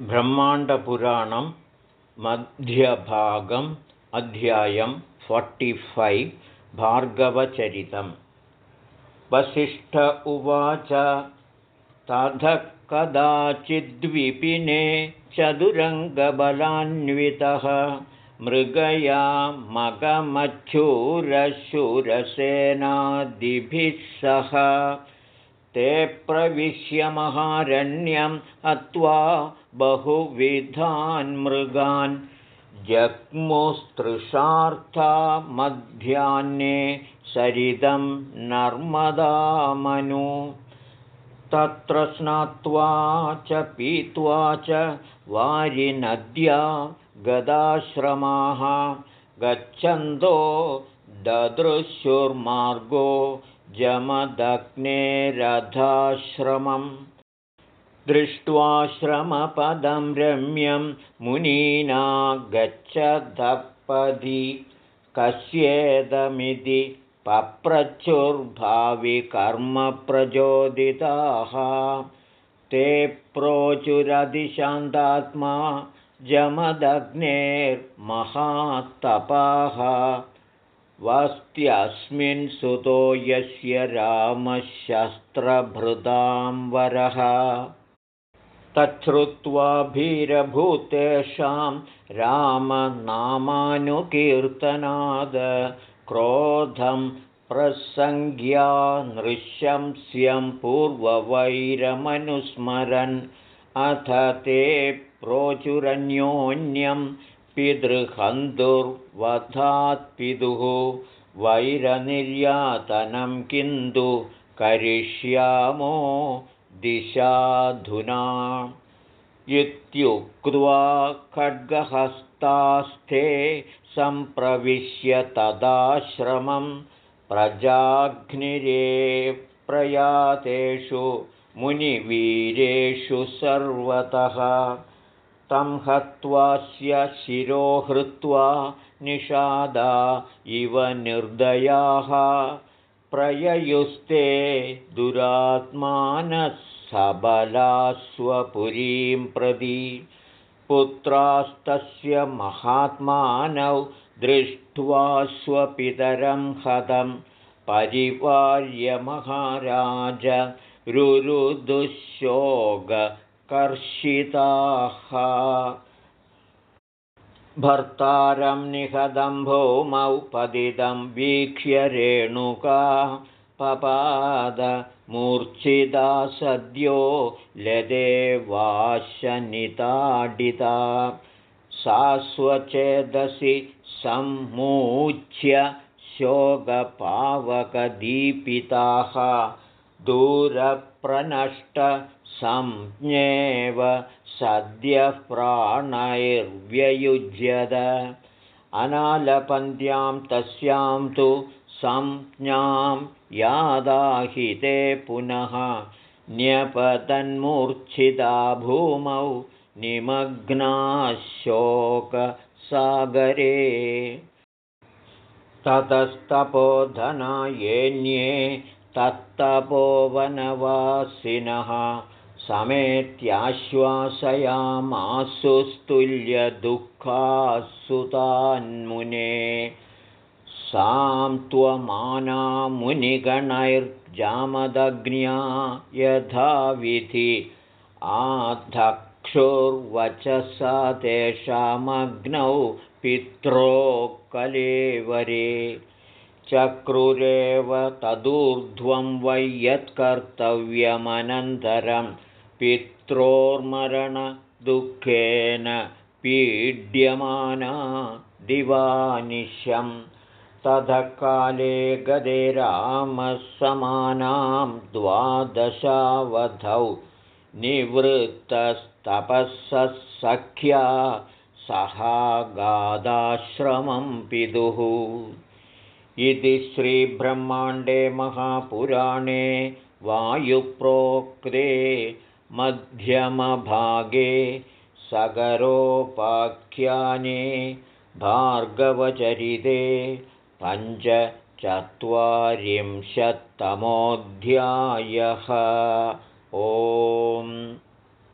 ब्रह्माण्डपुराणं मध्यभागम् अध्यायं फोर्टिफैव् भार्गवचरितम्। वसिष्ठ उवाच ततः कदाचिद्विपिने चतुरङ्गबलान्वितः मृगया मगमच्छूरशूरसेनादिभिः सह ते प्रविश्य महारण्यम् अत्वा बहुविधान् मृगान्। जग्मुस्तृषार्था मध्याह्ने सरिदं नर्मदामनु तत्र स्नात्वा च पीत्वा च वारिनद्या गदाश्रमाः। गच्छन्तो ददृशुर्मार्गो जमदग्नेरथाश्रमम् दृष्ट्वाश्रमपदं रम्यं मुनीना गच्छदपदि कस्येदमिति पप्रचुर्भाविकर्मप्रचोदिताः ते प्रोचुरधिशान्तात्मा जमदग्नेर्महात्तपाः वस्त्यस्मिन् सुतो यस्य रामशस्त्रभृताम्बरः। तच्छ्रुत्वा भीरभूतेषां रामनामानुकीर्तनाद क्रोधं प्रसङ्ग्या नृशंस्यं पूर्ववैरमनुस्मरन्। अथ ते प्रोचुरन्योन्यं पितृहन्तुर्वधात्पितुः वैरनिर्यातनं किन्तु करिष्यामो दिशाधुना। इत्युक्त्वा खड्गहस्तास्थे सम्प्रविश्य तदाश्रमं प्रजाघ्निरे प्रयातेषु मुनिवीरेषु सर्वतः तं हत्वास्य शिरोहृत्वा निषादा इव निर्दयाः। प्रययुस्ते दुरात्मानः सबलास्वपुरीं प्रति पुत्रास्तस्य महात्मानौ दृष्ट्वा स्वपितरं हतं परिवार्यमहाराज रुरुदुःशोकर्षिताः भर्तारं निहदं भौमौ पतितं वीक्ष्य रेणुका पपादमूर्च्छिता सद्यो लदेवाशनिताडिता सा स्वचेदसि सम्मूच्य शोकपावकदीपिताः दूरप्रनष्टसंज्ञेव सद्यः प्राणैर्व्ययुज्यत। अनालपन्त्यां तस्यां तु संज्ञां यादाहिते पुनः न्यपतन्मूर्च्छिता भूमौ निमग्नाशोकसागरे। ततस्तपोधनायेन्ये तत्तपोवनवासिनः समेत्याश्वासयामासुस्तुल्यदुःखासुतान्मुने। सां त्वमानामुनिगणैर्जामदग्न्या यथाविधि आधक्षुर्वचसा तेषामग्नौ पित्रो कलेवरे चक्रुरेव तदूर्ध्वं वै यत्कर्तव्यमनन्तरं पित्रोर्मरणदुःखेन पीड्यमाना दिवानिशम् ततः काले गदे रामः समानां द्वादशावधौ निवृत्तस्तपःसः सख्या सहागादाश्रमं पितुः इति श्रीब्रह्माण्डे महापुराणे वायुप्रोक्ते मध्यमभागे सगरोपाख्याने भार्गवचरिते पञ्चचत्वारिंशत्तमोऽध्यायः। ओम्